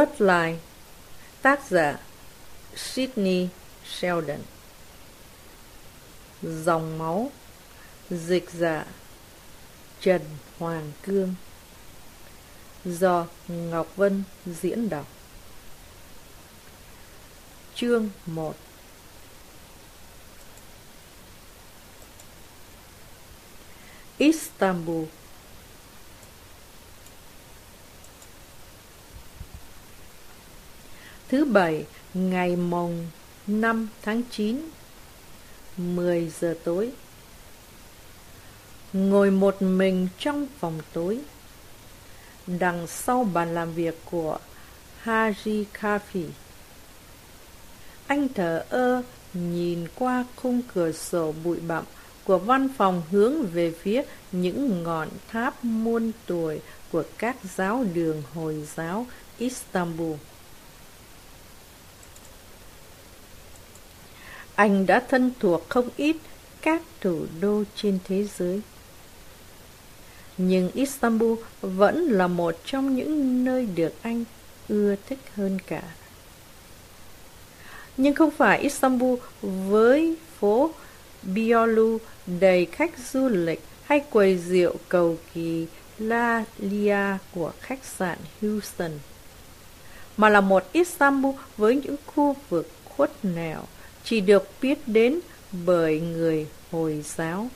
Bloodline Tác giả, Sydney Sheldon. Dòng máu, Dịch giả, Trần Hoàng Cương. Do Ngọc Vân diễn đọc. Chương 1 Istanbul. Thứ bảy, ngày mồng 5 tháng 9 10 giờ tối. Ngồi một mình trong phòng tối. Đằng sau bàn làm việc của Haji Kafi Anh thở ơ nhìn qua khung cửa sổ bụi bặm của văn phòng hướng về phía những ngọn tháp muôn tuổi của các giáo đường Hồi giáo Istanbul. Anh đã thân thuộc không ít các thủ đô trên thế giới. Nhưng Istanbul vẫn là một trong những nơi được anh ưa thích hơn cả. Nhưng không phải Istanbul với phố Biolu đầy khách du lịch hay quầy rượu cầu kỳ La Lia của khách sạn Houston, mà là một Istanbul với những khu vực khuất nẻo chỉ được biết đến bởi người Hồi giáo.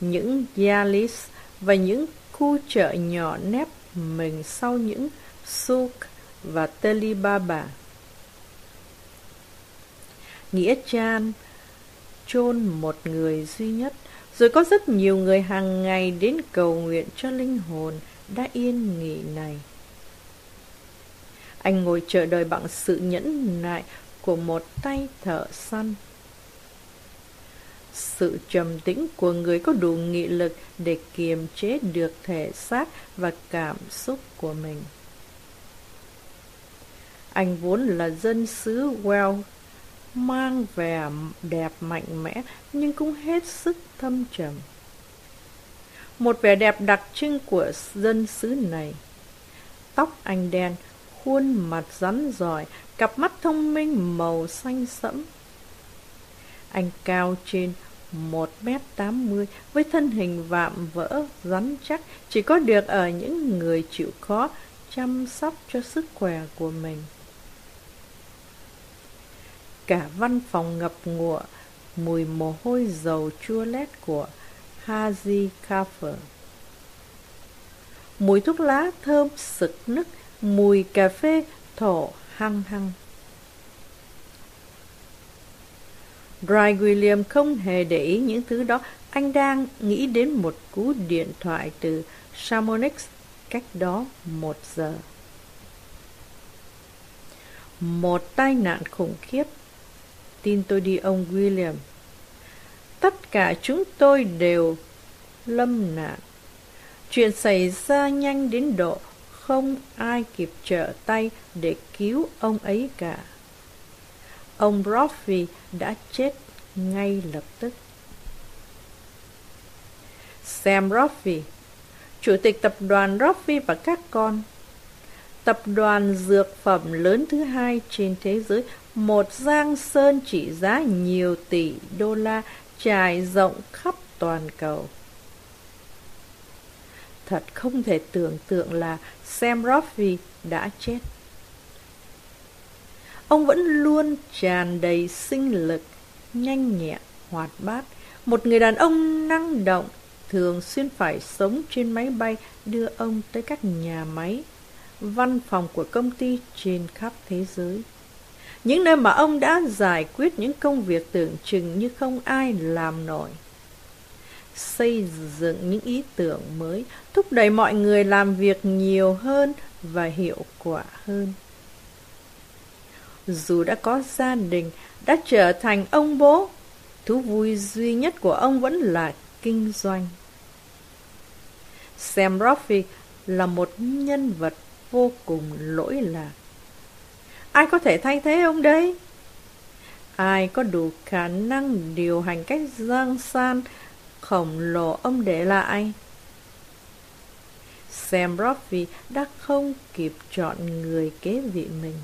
Những Yalis và những khu chợ nhỏ nép mình sau những Suk và Telibaba. Nghĩa Chan chôn một người duy nhất, rồi có rất nhiều người hàng ngày đến cầu nguyện cho linh hồn đã yên nghỉ này. Anh ngồi chờ đợi bằng sự nhẫn nại của một tay thợ săn. Sự trầm tĩnh của người có đủ nghị lực để kiềm chế được thể xác và cảm xúc của mình. Anh vốn là dân xứ Well, mang vẻ đẹp mạnh mẽ nhưng cũng hết sức thâm trầm. Một vẻ đẹp đặc trưng của dân xứ này. Tóc anh đen, khuôn mặt rắn giỏi, cặp mắt thông minh màu xanh sẫm. Anh cao trên một m tám mươi với thân hình vạm vỡ, rắn chắc, chỉ có được ở những người chịu khó chăm sóc cho sức khỏe của mình. Cả văn phòng ngập ngụa mùi mồ hôi dầu chua lét của Haji Kaffer. Mùi thuốc lá thơm sực nức, mùi cà phê thổ hăng hăng. Dry William không hề để ý những thứ đó. Anh đang nghĩ đến một cú điện thoại từ Samonix cách đó một giờ. Một tai nạn khủng khiếp. Tin tôi đi, ông William. Tất cả chúng tôi đều lâm nạn. Chuyện xảy ra nhanh đến độ không ai kịp trở tay để cứu ông ấy cả. Ông Roffey đã chết ngay lập tức. Sam Roffey, chủ tịch tập đoàn Roffey và các con, tập đoàn dược phẩm lớn thứ hai trên thế giới, một giang sơn trị giá nhiều tỷ đô la trải rộng khắp toàn cầu. Thật không thể tưởng tượng là Sam Roffey đã chết. Ông vẫn luôn tràn đầy sinh lực, nhanh nhẹn, hoạt bát. Một người đàn ông năng động, thường xuyên phải sống trên máy bay đưa ông tới các nhà máy, văn phòng của công ty trên khắp thế giới. Những nơi mà ông đã giải quyết những công việc tưởng chừng như không ai làm nổi xây dựng những ý tưởng mới, thúc đẩy mọi người làm việc nhiều hơn và hiệu quả hơn. Dù đã có gia đình, đã trở thành ông bố, thú vui duy nhất của ông vẫn là kinh doanh. Sam Roffey là một nhân vật vô cùng lỗi lạc. Ai có thể thay thế ông đấy? Ai có đủ khả năng điều hành cách giang san khổng lồ ông để lại. Sam Roffey đã không kịp chọn người kế vị mình.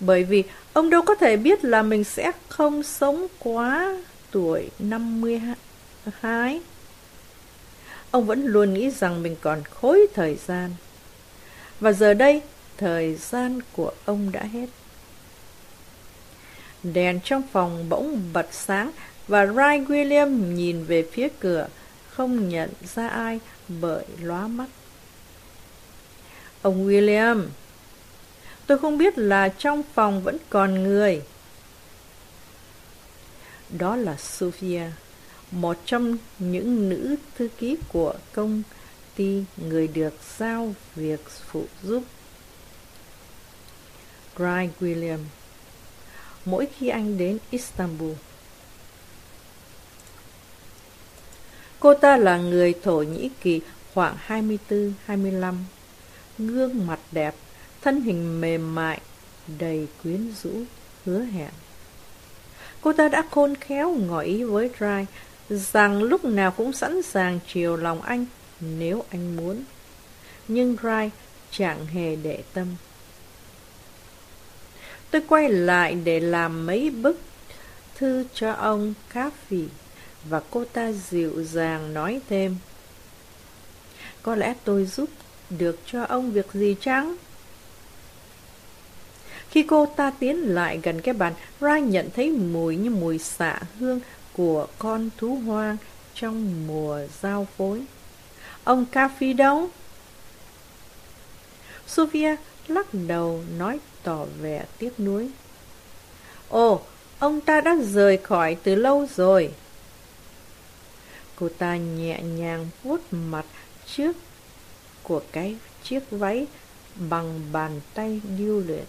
Bởi vì ông đâu có thể biết là mình sẽ không sống quá tuổi 52. Ông vẫn luôn nghĩ rằng mình còn khối thời gian. Và giờ đây, thời gian của ông đã hết. Đèn trong phòng bỗng bật sáng và Ray William nhìn về phía cửa, không nhận ra ai bởi lóa mắt. Ông William, tôi không biết là trong phòng vẫn còn người. Đó là Sophia, một trong những nữ thư ký của công ty người được giao việc phụ giúp. Ray William Mỗi khi anh đến Istanbul Cô ta là người Thổ Nhĩ Kỳ khoảng 24-25 Gương mặt đẹp, thân hình mềm mại, đầy quyến rũ, hứa hẹn Cô ta đã khôn khéo ngỏ ý với Rai rằng lúc nào cũng sẵn sàng chiều lòng anh nếu anh muốn. Nhưng Rai chẳng hề để tâm. Tôi quay lại để làm mấy bức thư cho ông Caffey và cô ta dịu dàng nói thêm. Có lẽ tôi giúp được cho ông việc gì chăng? Khi cô ta tiến lại gần cái bàn, ryan nhận thấy mùi như mùi xạ hương của con thú hoang trong mùa giao phối. Ông Caffey đâu? Sophia lắc đầu nói tỏ vẻ tiếc nuối. Ồ, ông ta đã rời khỏi từ lâu rồi. Cô ta nhẹ nhàng vuốt mặt trước của cái chiếc váy bằng bàn tay điêu luyện.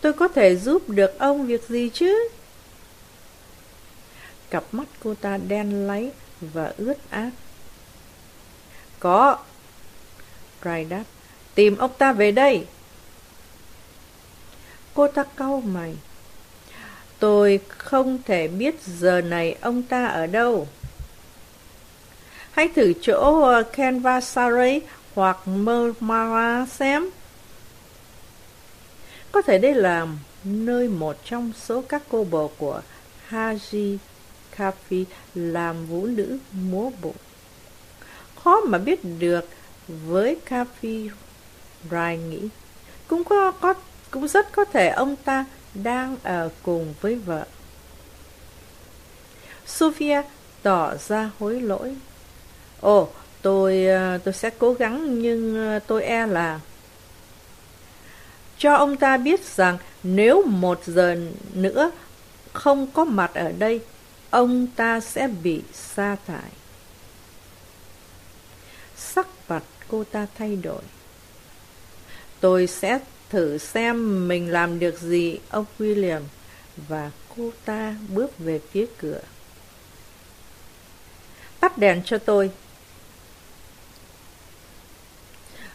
Tôi có thể giúp được ông việc gì chứ? Cặp mắt cô ta đen láy và ướt át. Có. Rai đáp. Tìm ông ta về đây. Cô ta cau mày. Tôi không thể biết giờ này ông ta ở đâu. Hãy thử chỗ ờ, Canvasari hoặc Marmara xem. Có thể đây là nơi một trong số các cô bồ của Haji Kafi làm vũ nữ múa bộ. Khó mà biết được với Kafi, Rai nghĩ. Cũng có, có cũng rất có thể ông ta đang ở cùng với vợ. Sophia tỏ ra hối lỗi. Ồ, tôi ờ, tôi sẽ cố gắng nhưng ờ, tôi e là cho ông ta biết rằng nếu một giờ nữa không có mặt ở đây, ông ta sẽ bị sa thải. Sắc mặt cô ta thay đổi. Tôi sẽ thử xem mình làm được gì, ông William. Và cô ta bước về phía cửa. Tắt đèn cho tôi.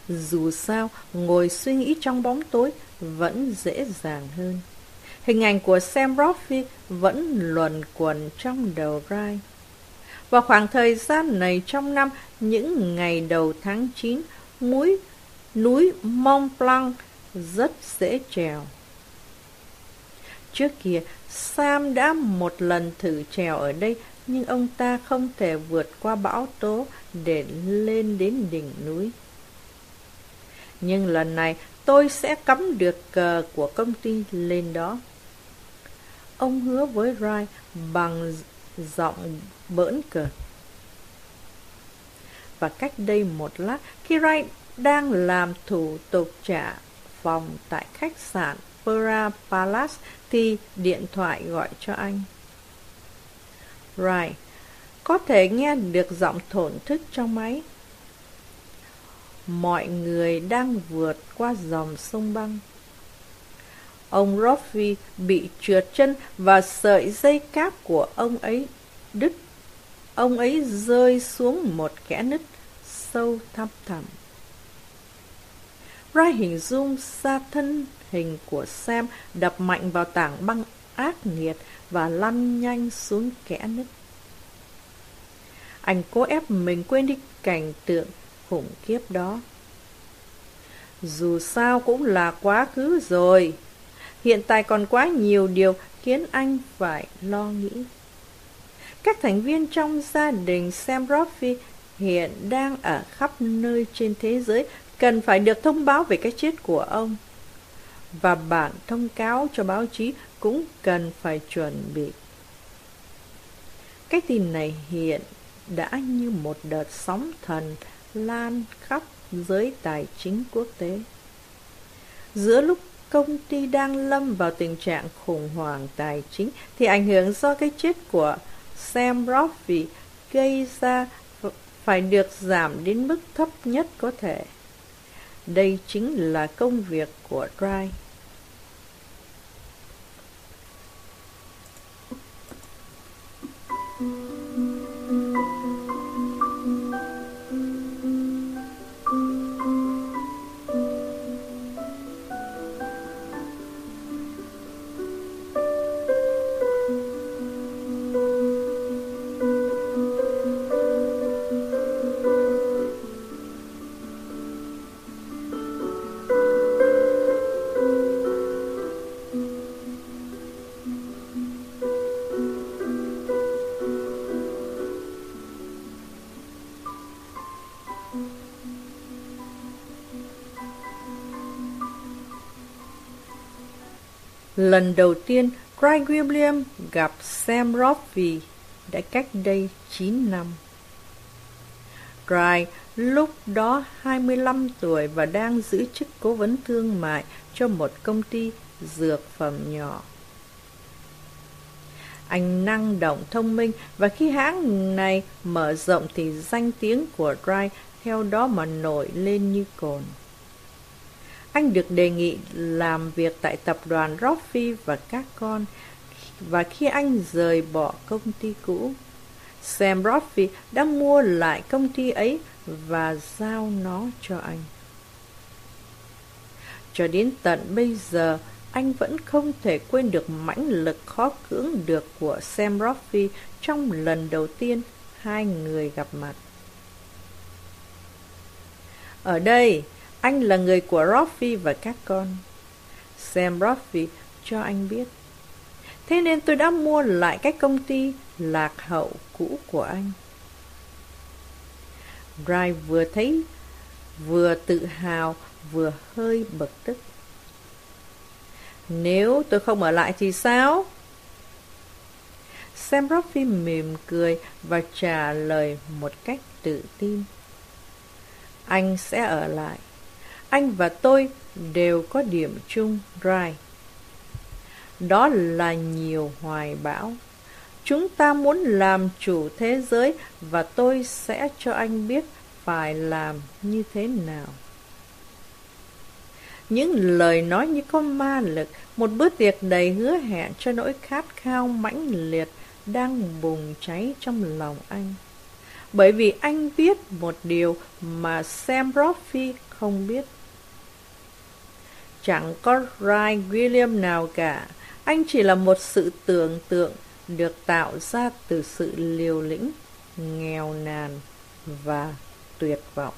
Dù sao, ngồi suy nghĩ trong bóng tối vẫn dễ dàng hơn. Hình ảnh của Sam Roffey vẫn luẩn quẩn trong đầu Rai. Vào khoảng thời gian này trong năm, những ngày đầu tháng 9, mũi núi Mont Blanc rất dễ trèo. Trước kia, Sam đã một lần thử trèo ở đây, nhưng ông ta không thể vượt qua bão tố để lên đến đỉnh núi. Nhưng lần này tôi sẽ cắm được cờ của công ty lên đó. Ông hứa với Rai bằng giọng bỡn cợt. Và cách đây một lát, khi Rai đang làm thủ tục trả phòng tại khách sạn Pera Palace thì điện thoại gọi cho anh. Rai, có thể nghe được giọng thổn thức trong máy mọi người đang vượt qua dòng sông băng. Ông Roffy bị trượt chân và sợi dây cáp của ông ấy đứt. Ông ấy rơi xuống một kẽ nứt sâu thăm thẳm. Rai hình dung ra thân hình của Sam đập mạnh vào tảng băng ác nghiệt và lăn nhanh xuống kẽ nứt. Anh cố ép mình quên đi cảnh tượng khủng khiếp đó. Dù sao cũng là quá khứ rồi. Hiện tại còn quá nhiều điều khiến anh phải lo nghĩ. Các thành viên trong gia đình Sam Roffey hiện đang ở khắp nơi trên thế giới cần phải được thông báo về cái chết của ông. Và bản thông cáo cho báo chí cũng cần phải chuẩn bị. Cái tin này hiện đã như một đợt sóng thần lan khắp giới tài chính quốc tế. Giữa lúc công ty đang lâm vào tình trạng khủng hoảng tài chính thì ảnh hưởng do cái chết của Sam Roffey gây ra phải được giảm đến mức thấp nhất có thể. Đây chính là công việc của Dry. Lần đầu tiên, Craig William gặp Sam Roffey đã cách đây 9 năm. Craig lúc đó 25 tuổi và đang giữ chức cố vấn thương mại cho một công ty dược phẩm nhỏ. Anh năng động thông minh và khi hãng này mở rộng thì danh tiếng của Dry theo đó mà nổi lên như cồn. Anh được đề nghị làm việc tại tập đoàn Roffy và các con, và khi anh rời bỏ công ty cũ, Sam Roffy đã mua lại công ty ấy và giao nó cho anh. Cho đến tận bây giờ, anh vẫn không thể quên được mãnh lực khó cưỡng được của Sam Roffy trong lần đầu tiên hai người gặp mặt. Ở đây, anh là người của Roffy và các con. Sam Roffy cho anh biết. Thế nên tôi đã mua lại cái công ty lạc hậu cũ của anh. Brian vừa thấy, vừa tự hào, vừa hơi bực tức. Nếu tôi không ở lại thì sao? Sam Roffy mỉm cười và trả lời một cách tự tin. Anh sẽ ở lại. Anh và tôi đều có điểm chung, Rai. Đó là nhiều hoài bão. Chúng ta muốn làm chủ thế giới và tôi sẽ cho anh biết phải làm như thế nào. Những lời nói như có ma lực, một bữa tiệc đầy hứa hẹn cho nỗi khát khao mãnh liệt đang bùng cháy trong lòng anh. Bởi vì anh biết một điều mà Sam Roffey không biết. Chẳng có Ryan William nào cả, anh chỉ là một sự tưởng tượng được tạo ra từ sự liều lĩnh, nghèo nàn và tuyệt vọng.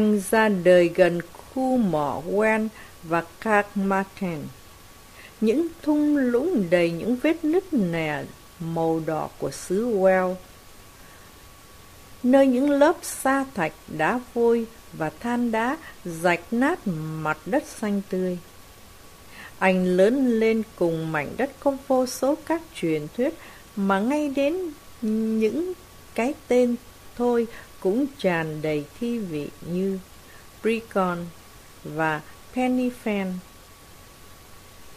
Anh ra đời gần khu mỏ Wen và Carmarthen. Những thung lũng đầy những vết nứt nẻ màu đỏ của xứ Well, nơi những lớp sa thạch, đá vôi và than đá rạch nát mặt đất xanh tươi. Anh lớn lên cùng mảnh đất có vô số các truyền thuyết mà ngay đến những cái tên thôi cũng tràn đầy thi vị như Brecon và Pennyfen,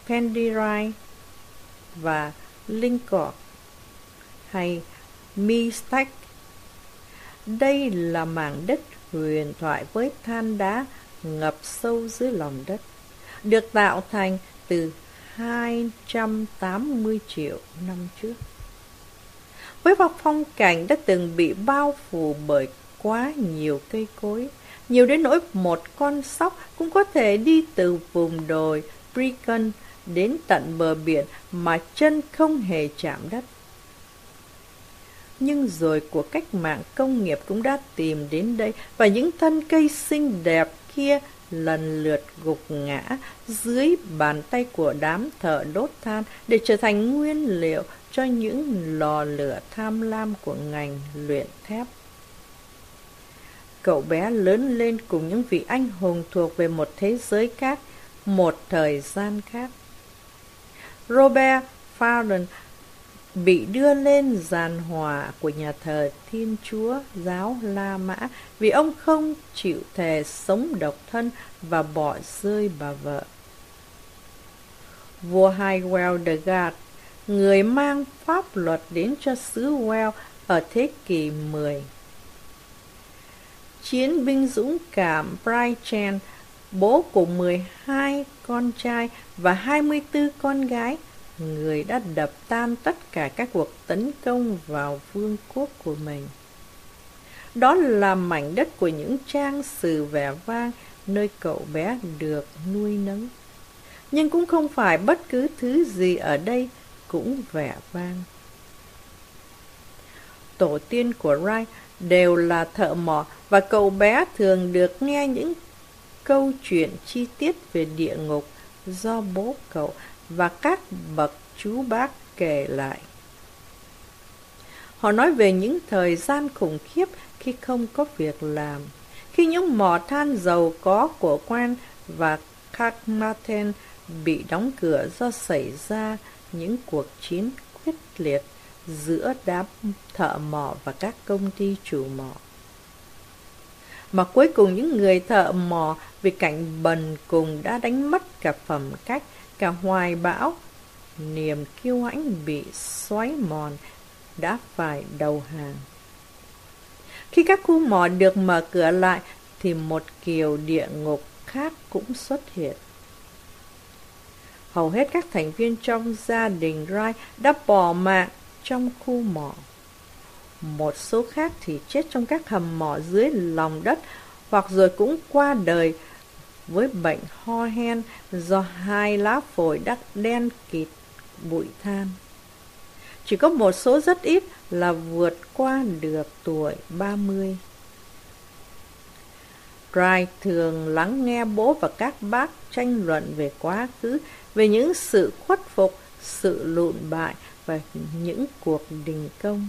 Fan, và Lincoln hay Mistake. Đây là mảng đất huyền thoại với than đá ngập sâu dưới lòng đất, được tạo thành từ 280 triệu năm trước. Với một phong cảnh đã từng bị bao phủ bởi quá nhiều cây cối, nhiều đến nỗi một con sóc cũng có thể đi từ vùng đồi Brecon đến tận bờ biển mà chân không hề chạm đất. Nhưng rồi cuộc cách mạng công nghiệp cũng đã tìm đến đây và những thân cây xinh đẹp kia lần lượt gục ngã dưới bàn tay của đám thợ đốt than để trở thành nguyên liệu cho những lò lửa tham lam của ngành luyện thép. Cậu bé lớn lên cùng những vị anh hùng thuộc về một thế giới khác, một thời gian khác. Robert Fallon bị đưa lên giàn hỏa của nhà thờ Thiên Chúa giáo La Mã vì ông không chịu thề sống độc thân và bỏ rơi bà vợ. Vua Hai Well de God, người mang pháp luật đến cho xứ well ở thế kỷ 10. Chiến binh dũng cảm Brian, bố của 12 con trai và 24 con gái, người đã đập tan tất cả các cuộc tấn công vào vương quốc của mình. Đó là mảnh đất của những trang sử vẻ vang nơi cậu bé được nuôi nấng. Nhưng cũng không phải bất cứ thứ gì ở đây cũng vẻ vang. Tổ tiên của Rai đều là thợ mỏ và cậu bé thường được nghe những câu chuyện chi tiết về địa ngục do bố cậu và các bậc chú bác kể lại. Họ nói về những thời gian khủng khiếp khi không có việc làm, khi những mỏ than giàu có của quan và Carmarthen bị đóng cửa do xảy ra những cuộc chiến quyết liệt giữa đám thợ mỏ và các công ty chủ mỏ. Mà cuối cùng những người thợ mỏ vì cảnh bần cùng đã đánh mất cả phẩm cách, cả hoài bão, niềm kiêu hãnh bị xoáy mòn, đã phải đầu hàng. Khi các khu mỏ được mở cửa lại, thì một kiều địa ngục khác cũng xuất hiện. Hầu hết các thành viên trong gia đình Rai đã bỏ mạng trong khu mỏ. Một số khác thì chết trong các hầm mỏ dưới lòng đất hoặc rồi cũng qua đời với bệnh ho hen do hai lá phổi đắc đen kịt bụi than. Chỉ có một số rất ít là vượt qua được tuổi 30. Wright thường lắng nghe bố và các bác tranh luận về quá khứ, về những sự khuất phục, sự lụn bại và những cuộc đình công,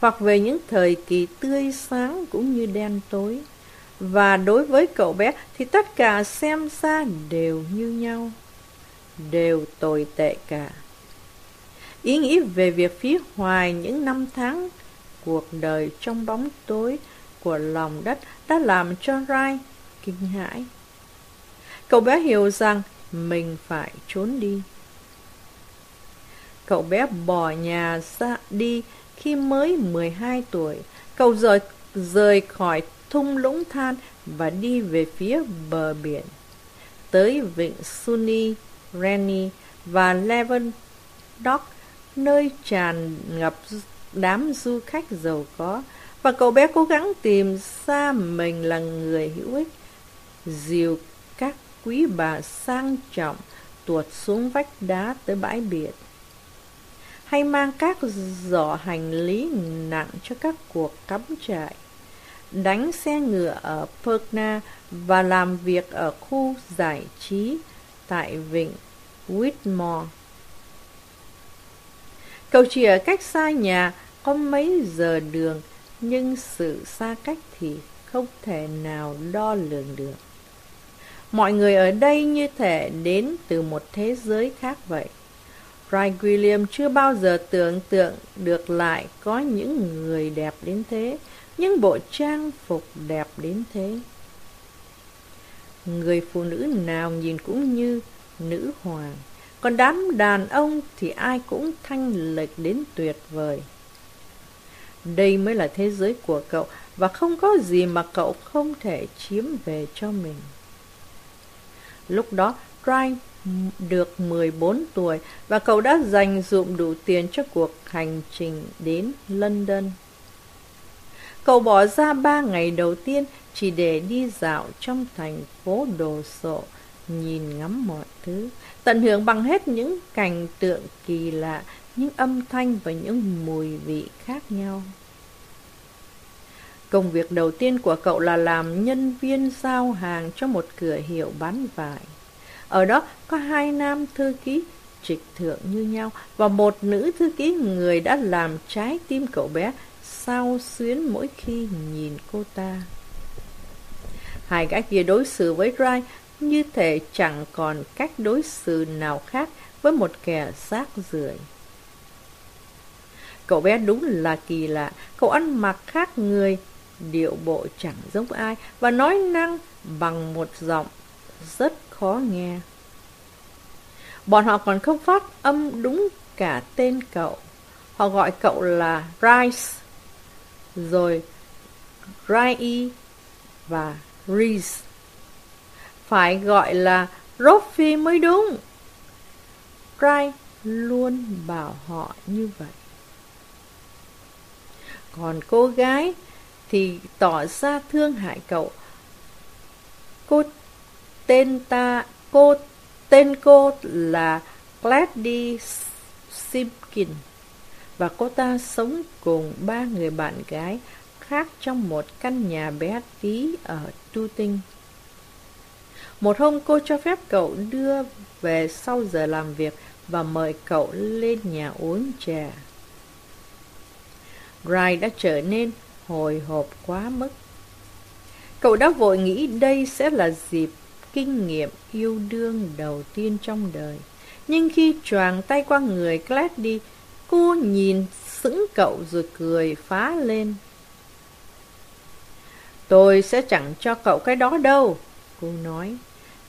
hoặc về những thời kỳ tươi sáng cũng như đen tối. Và đối với cậu bé thì tất cả xem ra đều như nhau, đều tồi tệ cả. Ý nghĩ về việc phí hoài những năm tháng cuộc đời trong bóng tối của lòng đất đã làm cho Rai kinh hãi. Cậu bé hiểu rằng mình phải trốn đi. Cậu bé bỏ nhà ra đi khi mới 12 tuổi. Cậu rời, rời khỏi thung lũng than và đi về phía bờ biển. Tới vịnh Suni, Reni và Levin Dock nơi tràn ngập đám du khách giàu có và cậu bé cố gắng tìm ra mình là người hữu ích dìu các quý bà sang trọng tuột xuống vách đá tới bãi biển hay mang các giỏ hành lý nặng cho các cuộc cắm trại đánh xe ngựa ở Perkna và làm việc ở khu giải trí tại vịnh Whitmore Cậu chỉ ở cách xa nhà có mấy giờ đường, nhưng sự xa cách thì không thể nào đo lường được. Mọi người ở đây như thể đến từ một thế giới khác vậy. Ray William chưa bao giờ tưởng tượng được lại có những người đẹp đến thế, những bộ trang phục đẹp đến thế. Người phụ nữ nào nhìn cũng như nữ hoàng, còn đám đàn ông thì ai cũng thanh lệch đến tuyệt vời. Đây mới là thế giới của cậu và không có gì mà cậu không thể chiếm về cho mình. Lúc đó, Brian được 14 tuổi và cậu đã dành dụm đủ tiền cho cuộc hành trình đến London. Cậu bỏ ra ba ngày đầu tiên chỉ để đi dạo trong thành phố đồ sộ, nhìn ngắm mọi thứ, tận hưởng bằng hết những cảnh tượng kỳ lạ, những âm thanh và những mùi vị khác nhau. Công việc đầu tiên của cậu là làm nhân viên giao hàng cho một cửa hiệu bán vải. Ở đó có hai nam thư ký trịch thượng như nhau và một nữ thư ký người đã làm trái tim cậu bé sao xuyến mỗi khi nhìn cô ta. Hai gã kia đối xử với Rai như thể chẳng còn cách đối xử nào khác với một kẻ rác rưởi. Cậu bé đúng là kỳ lạ, cậu ăn mặc khác người, điệu bộ chẳng giống ai và nói năng bằng một giọng rất khó nghe. Bọn họ còn không phát âm đúng cả tên cậu. Họ gọi cậu là Rice, rồi Rai và Reese. Phải gọi là Roffy mới đúng. Rai luôn bảo họ như vậy. Còn cô gái thì tỏ ra thương hại cậu. Cô tên ta, cô tên cô là Gladys Simpkins và cô ta sống cùng ba người bạn gái khác trong một căn nhà bé tí ở Tu Tinh. Một hôm cô cho phép cậu đưa về sau giờ làm việc và mời cậu lên nhà uống trà. Rai đã trở nên hồi hộp quá mức. Cậu đã vội nghĩ đây sẽ là dịp kinh nghiệm yêu đương đầu tiên trong đời. Nhưng khi choàng tay qua người Gladys, cô nhìn sững cậu rồi cười phá lên. Tôi sẽ chẳng cho cậu cái đó đâu, cô nói.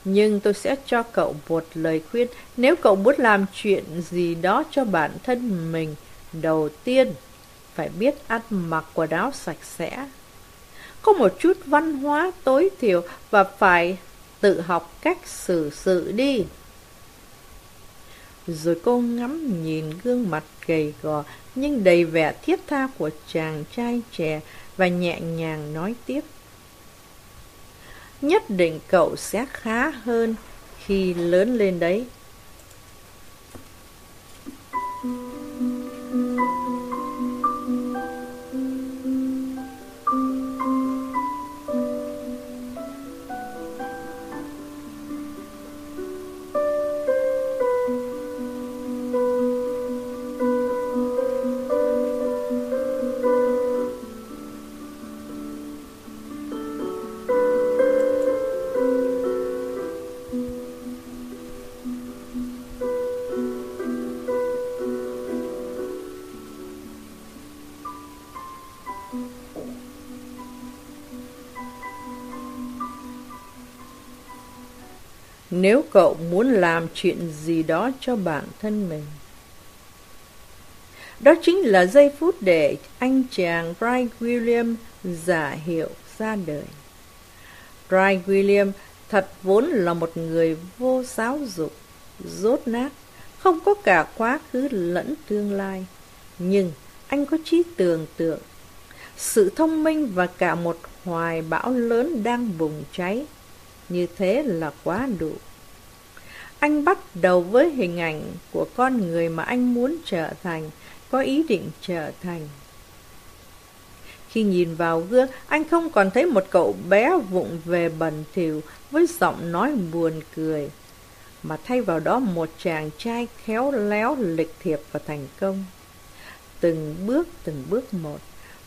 Nhưng tôi sẽ cho cậu một lời khuyên nếu cậu muốn làm chuyện gì đó cho bản thân mình. Đầu tiên, phải biết ăn mặc quần áo sạch sẽ. Có một chút văn hóa tối thiểu và phải tự học cách xử sự đi. Rồi cô ngắm nhìn gương mặt gầy gò, nhưng đầy vẻ thiết tha của chàng trai trẻ và nhẹ nhàng nói tiếp. Nhất định cậu sẽ khá hơn khi lớn lên đấy. Nếu cậu muốn làm chuyện gì đó cho bản thân mình. Đó chính là giây phút để anh chàng bright William giả hiệu ra đời. bright William thật vốn là một người vô giáo dục, rốt nát, không có cả quá khứ lẫn tương lai. Nhưng anh có trí tưởng tượng, sự thông minh và cả một hoài bão lớn đang bùng cháy như thế là quá đủ. Anh bắt đầu với hình ảnh của con người mà anh muốn trở thành, có ý định trở thành. Khi nhìn vào gương, anh không còn thấy một cậu bé vụng về bẩn thỉu với giọng nói buồn cười, mà thay vào đó một chàng trai khéo léo, lịch thiệp và thành công. Từng bước, từng bước một,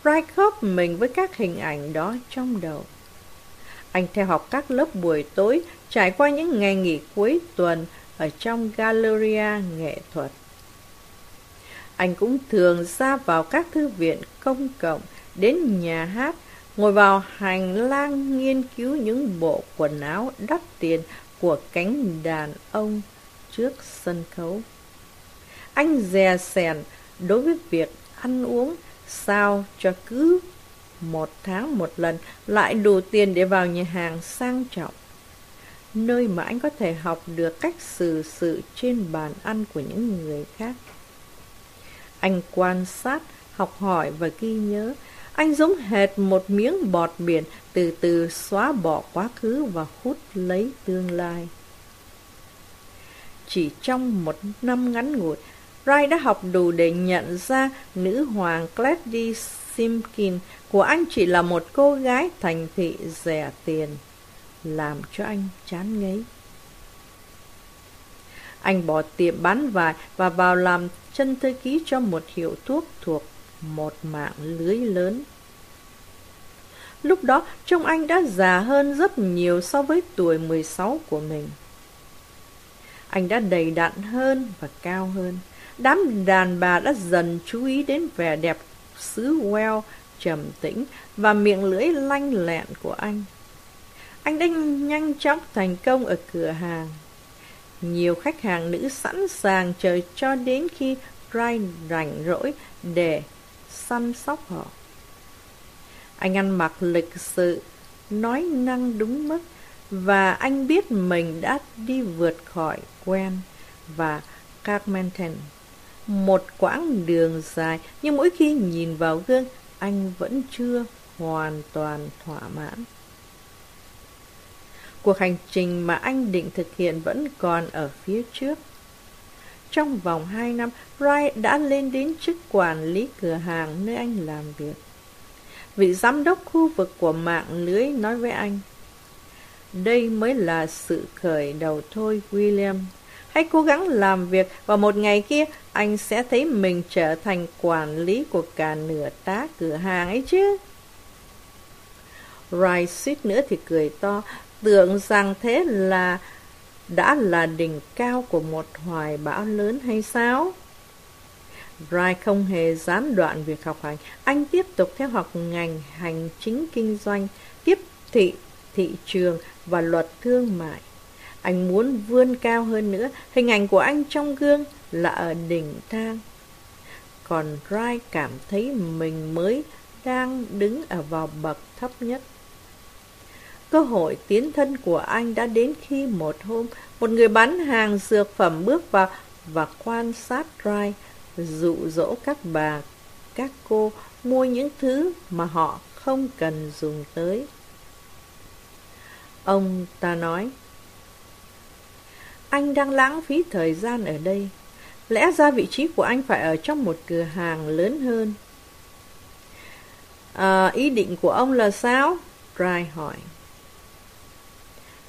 Rai khớp mình với các hình ảnh đó trong đầu. Anh theo học các lớp buổi tối, trải qua những ngày nghỉ cuối tuần ở trong Galleria nghệ thuật. Anh cũng thường ra vào các thư viện công cộng đến nhà hát, ngồi vào hành lang nghiên cứu những bộ quần áo đắt tiền của cánh đàn ông trước sân khấu. Anh dè sèn đối với việc ăn uống sao cho cứ một tháng một lần, lại đủ tiền để vào nhà hàng sang trọng. Nơi mà anh có thể học được cách xử sự trên bàn ăn của những người khác. Anh quan sát, học hỏi và ghi nhớ. Anh giống hệt một miếng bọt biển, từ từ xóa bỏ quá khứ và hút lấy tương lai. Chỉ trong một năm ngắn ngủi, Ray đã học đủ để nhận ra nữ hoàng Gladys Simpkin của anh chỉ là một cô gái thành thị rẻ tiền, làm cho anh chán ngấy. Anh bỏ tiệm bán vải và vào làm chân thư ký cho một hiệu thuốc thuộc một mạng lưới lớn. Lúc đó, trông anh đã già hơn rất nhiều so với tuổi 16 của mình. Anh đã đầy đặn hơn và cao hơn. Đám đàn bà đã dần chú ý đến vẻ đẹp xứ Well trầm tĩnh và miệng lưỡi lanh lẹn của anh. Anh đã nhanh chóng thành công ở cửa hàng. Nhiều khách hàng nữ sẵn sàng chờ cho đến khi Brian rảnh rỗi để săn sóc họ. Anh ăn mặc lịch sự, nói năng đúng mức và anh biết mình đã đi vượt khỏi quen và Carmenton một quãng đường dài nhưng mỗi khi nhìn vào gương anh vẫn chưa hoàn toàn thỏa mãn. Cuộc hành trình mà anh định thực hiện vẫn còn ở phía trước. Trong vòng hai năm, Wright đã lên đến chức quản lý cửa hàng nơi anh làm việc. Vị giám đốc khu vực của mạng lưới nói với anh, đây mới là sự khởi đầu thôi, william. Hãy cố gắng làm việc và một ngày kia anh sẽ thấy mình trở thành quản lý của cả nửa tá cửa hàng ấy chứ. Rai suýt nữa thì cười to, tưởng rằng thế là đã là đỉnh cao của một hoài bão lớn hay sao? Rai không hề gián đoạn việc học hành. Anh tiếp tục theo học ngành hành chính kinh doanh, tiếp thị, thị trường và luật thương mại. Anh muốn vươn cao hơn nữa, hình ảnh của anh trong gương là ở đỉnh thang. Còn Rai cảm thấy mình mới đang đứng ở vào bậc thấp nhất. Cơ hội tiến thân của anh đã đến khi một hôm, một người bán hàng dược phẩm bước vào và quan sát Rai, dụ dỗ các bà, các cô mua những thứ mà họ không cần dùng tới. Ông ta nói, anh đang lãng phí thời gian ở đây. Lẽ ra vị trí của anh phải ở trong một cửa hàng lớn hơn. À, ý định của ông là sao? Dry hỏi.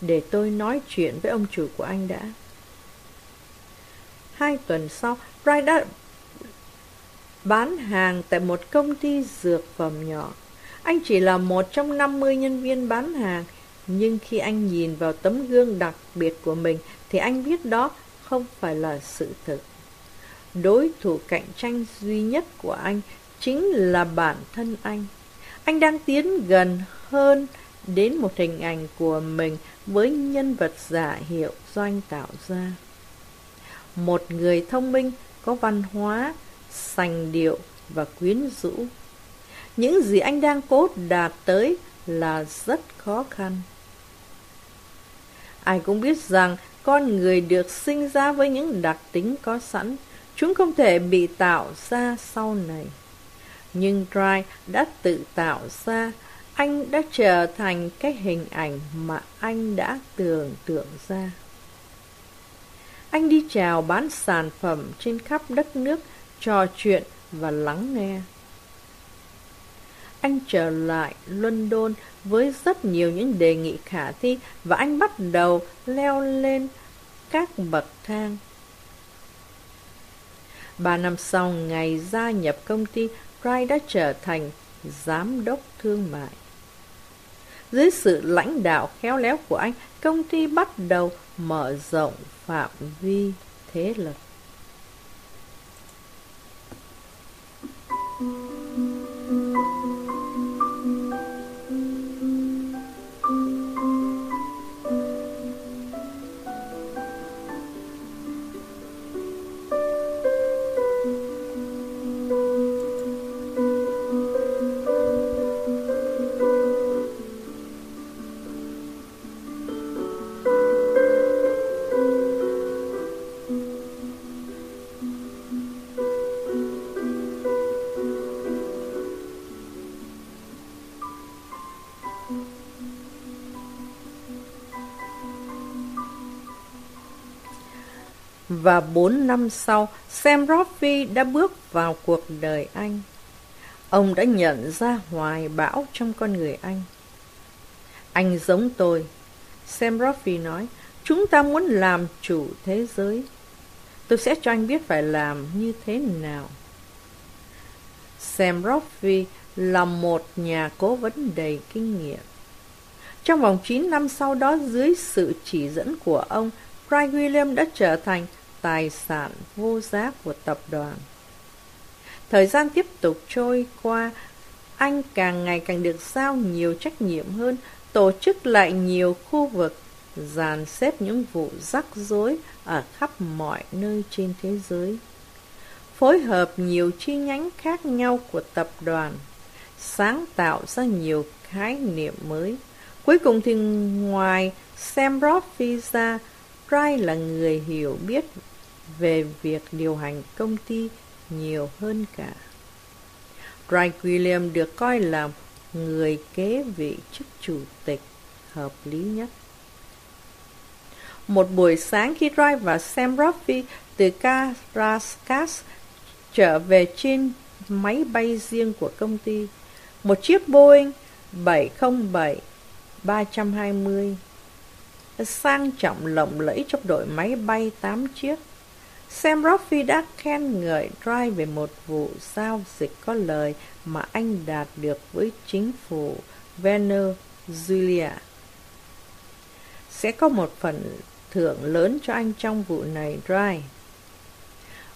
Để tôi nói chuyện với ông chủ của anh đã. Hai tuần sau, Dry đã bán hàng tại một công ty dược phẩm nhỏ. Anh chỉ là một trong 50 nhân viên bán hàng, nhưng khi anh nhìn vào tấm gương đặc biệt của mình thì anh biết đó không phải là sự thực. Đối thủ cạnh tranh duy nhất của anh chính là bản thân anh. Anh đang tiến gần hơn đến một hình ảnh của mình với nhân vật giả hiệu do anh tạo ra. Một người thông minh, có văn hóa, sành điệu và quyến rũ. Những gì anh đang cố đạt tới là rất khó khăn. Ai cũng biết rằng con người được sinh ra với những đặc tính có sẵn, chúng không thể bị tạo ra sau này. Nhưng Dry đã tự tạo ra, anh đã trở thành cái hình ảnh mà anh đã tưởng tượng ra. Anh đi chào bán sản phẩm trên khắp đất nước, trò chuyện và lắng nghe. Anh trở lại London với rất nhiều những đề nghị khả thi và anh bắt đầu leo lên các bậc thang. Ba năm sau ngày gia nhập công ty, Wright đã trở thành giám đốc thương mại. Dưới sự lãnh đạo khéo léo của anh, công ty bắt đầu mở rộng phạm vi thế lực. Và bốn năm sau, Sam Roffey đã bước vào cuộc đời anh. Ông đã nhận ra hoài bão trong con người anh. Anh giống tôi. Sam Roffey nói, chúng ta muốn làm chủ thế giới. Tôi sẽ cho anh biết phải làm như thế nào. Sam Roffey là một nhà cố vấn đầy kinh nghiệm. Trong vòng 9 năm sau đó, dưới sự chỉ dẫn của ông, Craig William đã trở thành tài sản vô giá của tập đoàn. Thời gian tiếp tục trôi qua, anh càng ngày càng được giao nhiều trách nhiệm hơn, tổ chức lại nhiều khu vực, dàn xếp những vụ rắc rối ở khắp mọi nơi trên thế giới. Phối hợp nhiều chi nhánh khác nhau của tập đoàn, sáng tạo ra nhiều khái niệm mới. Cuối cùng thì ngoài Sam Roth Visa, Wright là người hiểu biết về việc điều hành công ty nhiều hơn cả. Frank William được coi là người kế vị chức chủ tịch hợp lý nhất. Một buổi sáng khi Wright và Sam Ruffy từ Caracas trở về trên máy bay riêng của công ty, một chiếc Boeing 707 320 sang trọng lộng lẫy trong đội máy bay 8 chiếc. Sam roffy đã khen ngợi Dry về một vụ giao dịch có lời mà anh đạt được với chính phủ Venezuela. Sẽ có một phần thưởng lớn cho anh trong vụ này, Dry.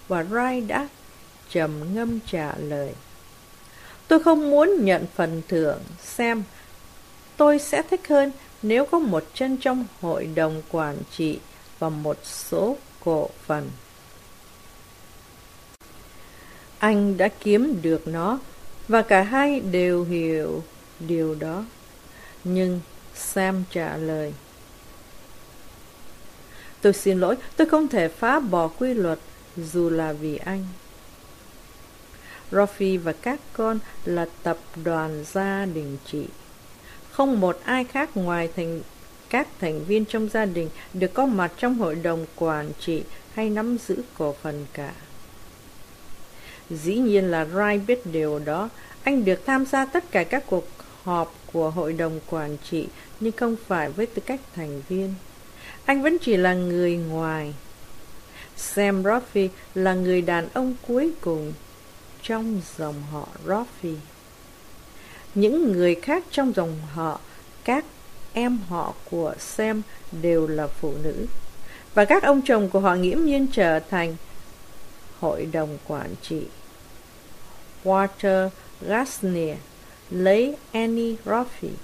Và Dry đã trầm ngâm trả lời. Tôi không muốn nhận phần thưởng, Sam. Tôi sẽ thích hơn nếu có một chân trong hội đồng quản trị và một số cổ phần. Anh đã kiếm được nó và cả hai đều hiểu điều đó. Nhưng Sam trả lời. Tôi xin lỗi, tôi không thể phá bỏ quy luật dù là vì anh. rofi và các con là tập đoàn gia đình chị. Không một ai khác ngoài thành các thành viên trong gia đình được có mặt trong hội đồng quản trị hay nắm giữ cổ phần cả. Dĩ nhiên là Rai biết điều đó. Anh được tham gia tất cả các cuộc họp của hội đồng quản trị nhưng không phải với tư cách thành viên. Anh vẫn chỉ là người ngoài. Sam Roffey là người đàn ông cuối cùng trong dòng họ Roffey. Những người khác trong dòng họ, các em họ của Sam đều là phụ nữ. Và các ông chồng của họ nghiễm nhiên trở thành hội đồng quản trị. Walter Gassner, lấy Annie Roffey.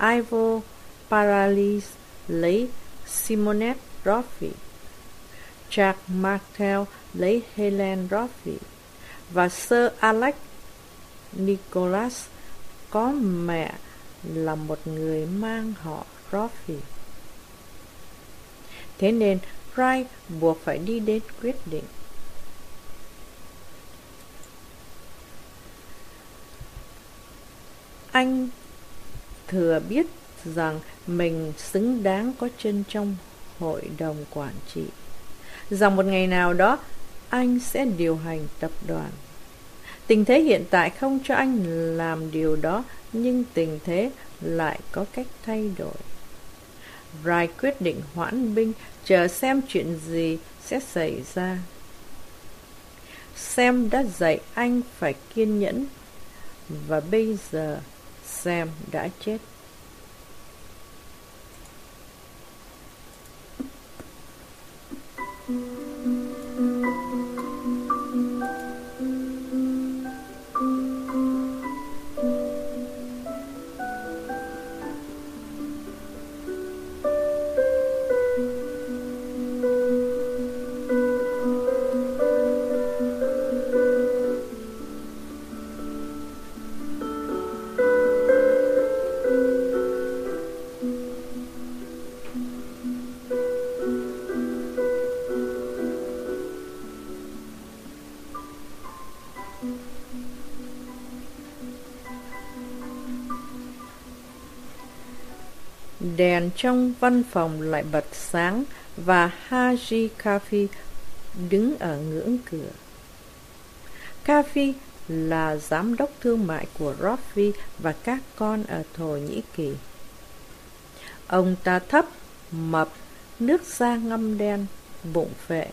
Ivo Paralis lấy Simonette Roffey. Jack Martel lấy Helen Roffey. Và Sir Alex Nicholas có mẹ là một người mang họ Roffey. Thế nên Wright buộc phải đi đến quyết định. Anh thừa biết rằng mình xứng đáng có chân trong hội đồng quản trị. Rằng một ngày nào đó anh sẽ điều hành tập đoàn. Tình thế hiện tại không cho anh làm điều đó, nhưng tình thế lại có cách thay đổi. Rai quyết định hoãn binh, chờ xem chuyện gì sẽ xảy ra. Sam đã dạy anh phải kiên nhẫn, và bây giờ Sam đã chết. Đèn trong văn phòng lại bật sáng và Haji Kafi đứng ở ngưỡng cửa. Kafi là giám đốc thương mại của Rofi và các con ở Thổ Nhĩ Kỳ. Ông ta thấp, mập, nước da ngâm đen, bụng phệ,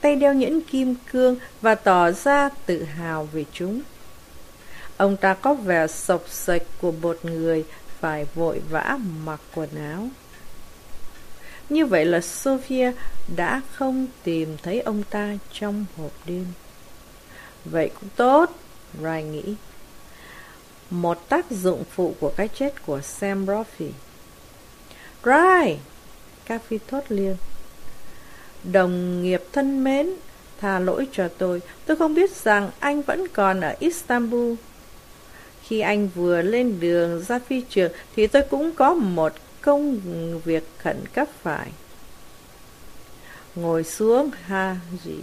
tay đeo nhẫn kim cương và tỏ ra tự hào về chúng. Ông ta có vẻ sộc sạch của một người phải vội vã mặc quần áo. Như vậy là Sophia đã không tìm thấy ông ta trong hộp đêm. Vậy cũng tốt, Rai nghĩ. Một tác dụng phụ của cái chết của Sam Brophy. Rai! Caffey thốt liền. Đồng nghiệp thân mến, tha lỗi cho tôi, tôi không biết rằng anh vẫn còn ở Istanbul. Khi anh vừa lên đường ra phi trường, thì tôi cũng có một công việc khẩn cấp phải. Ngồi xuống, ha gì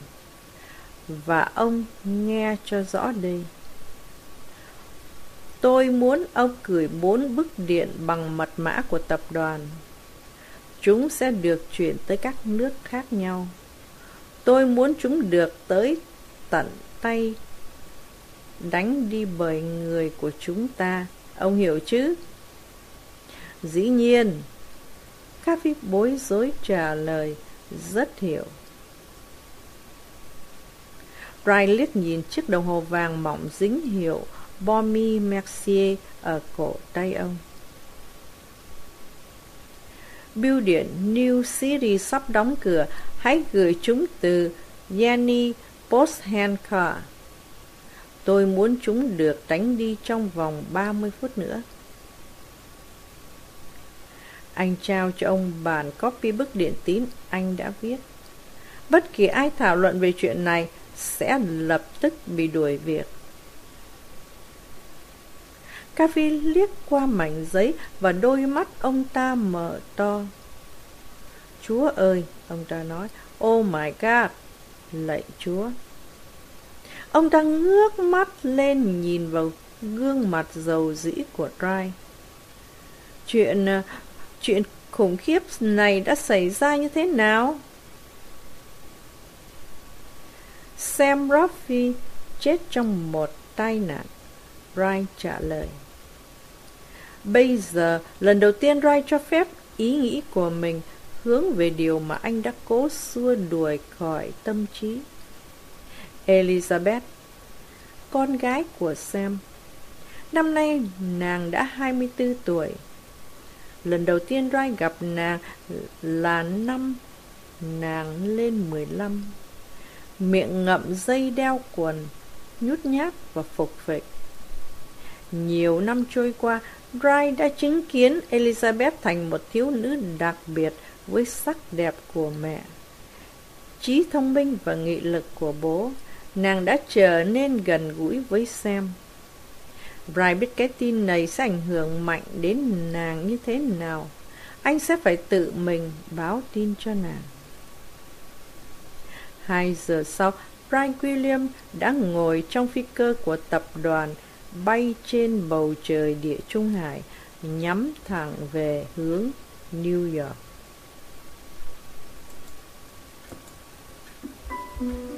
và ông nghe cho rõ đây. Tôi muốn ông gửi bốn bức điện bằng mật mã của tập đoàn. Chúng sẽ được chuyển tới các nước khác nhau. Tôi muốn chúng được tới tận tay đánh đi bởi người của chúng ta. Ông hiểu chứ? Dĩ nhiên. Các vị bối rối trả lời rất hiểu. Brian liếc nhìn chiếc đồng hồ vàng mỏng dính hiệu Bommy Mercier ở cổ tay ông. Bưu điện New City sắp đóng cửa, hãy gửi chúng từ Yanni Posthandcar. Tôi muốn chúng được đánh đi trong vòng 30 phút nữa. Anh trao cho ông bản copy bức điện tín anh đã viết. Bất kỳ ai thảo luận về chuyện này sẽ lập tức bị đuổi việc. Cavi liếc qua mảnh giấy và đôi mắt ông ta mở to. Chúa ơi, ông ta nói, oh my god, lạy Chúa. Ông ta ngước mắt lên nhìn vào gương mặt dầu dĩ của Dry. Chuyện ờ, chuyện khủng khiếp này đã xảy ra như thế nào? Sam Ruffy chết trong một tai nạn. Brian trả lời. Bây giờ, lần đầu tiên Brian cho phép ý nghĩ của mình hướng về điều mà anh đã cố xua đuổi khỏi tâm trí. Elizabeth, con gái của Sam. Năm nay nàng đã 24 tuổi. Lần đầu tiên Rai gặp nàng là năm nàng lên 15. Miệng ngậm dây đeo quần, nhút nhát và phục phịch. Nhiều năm trôi qua, Rai đã chứng kiến Elizabeth thành một thiếu nữ đặc biệt với sắc đẹp của mẹ. Trí thông minh và nghị lực của bố, nàng đã trở nên gần gũi với Sam. Brian biết cái tin này sẽ ảnh hưởng mạnh đến nàng như thế nào. Anh sẽ phải tự mình báo tin cho nàng. Hai giờ sau, Brian William đã ngồi trong phi cơ của tập đoàn bay trên bầu trời địa Trung Hải, nhắm thẳng về hướng New York. Mm-hmm.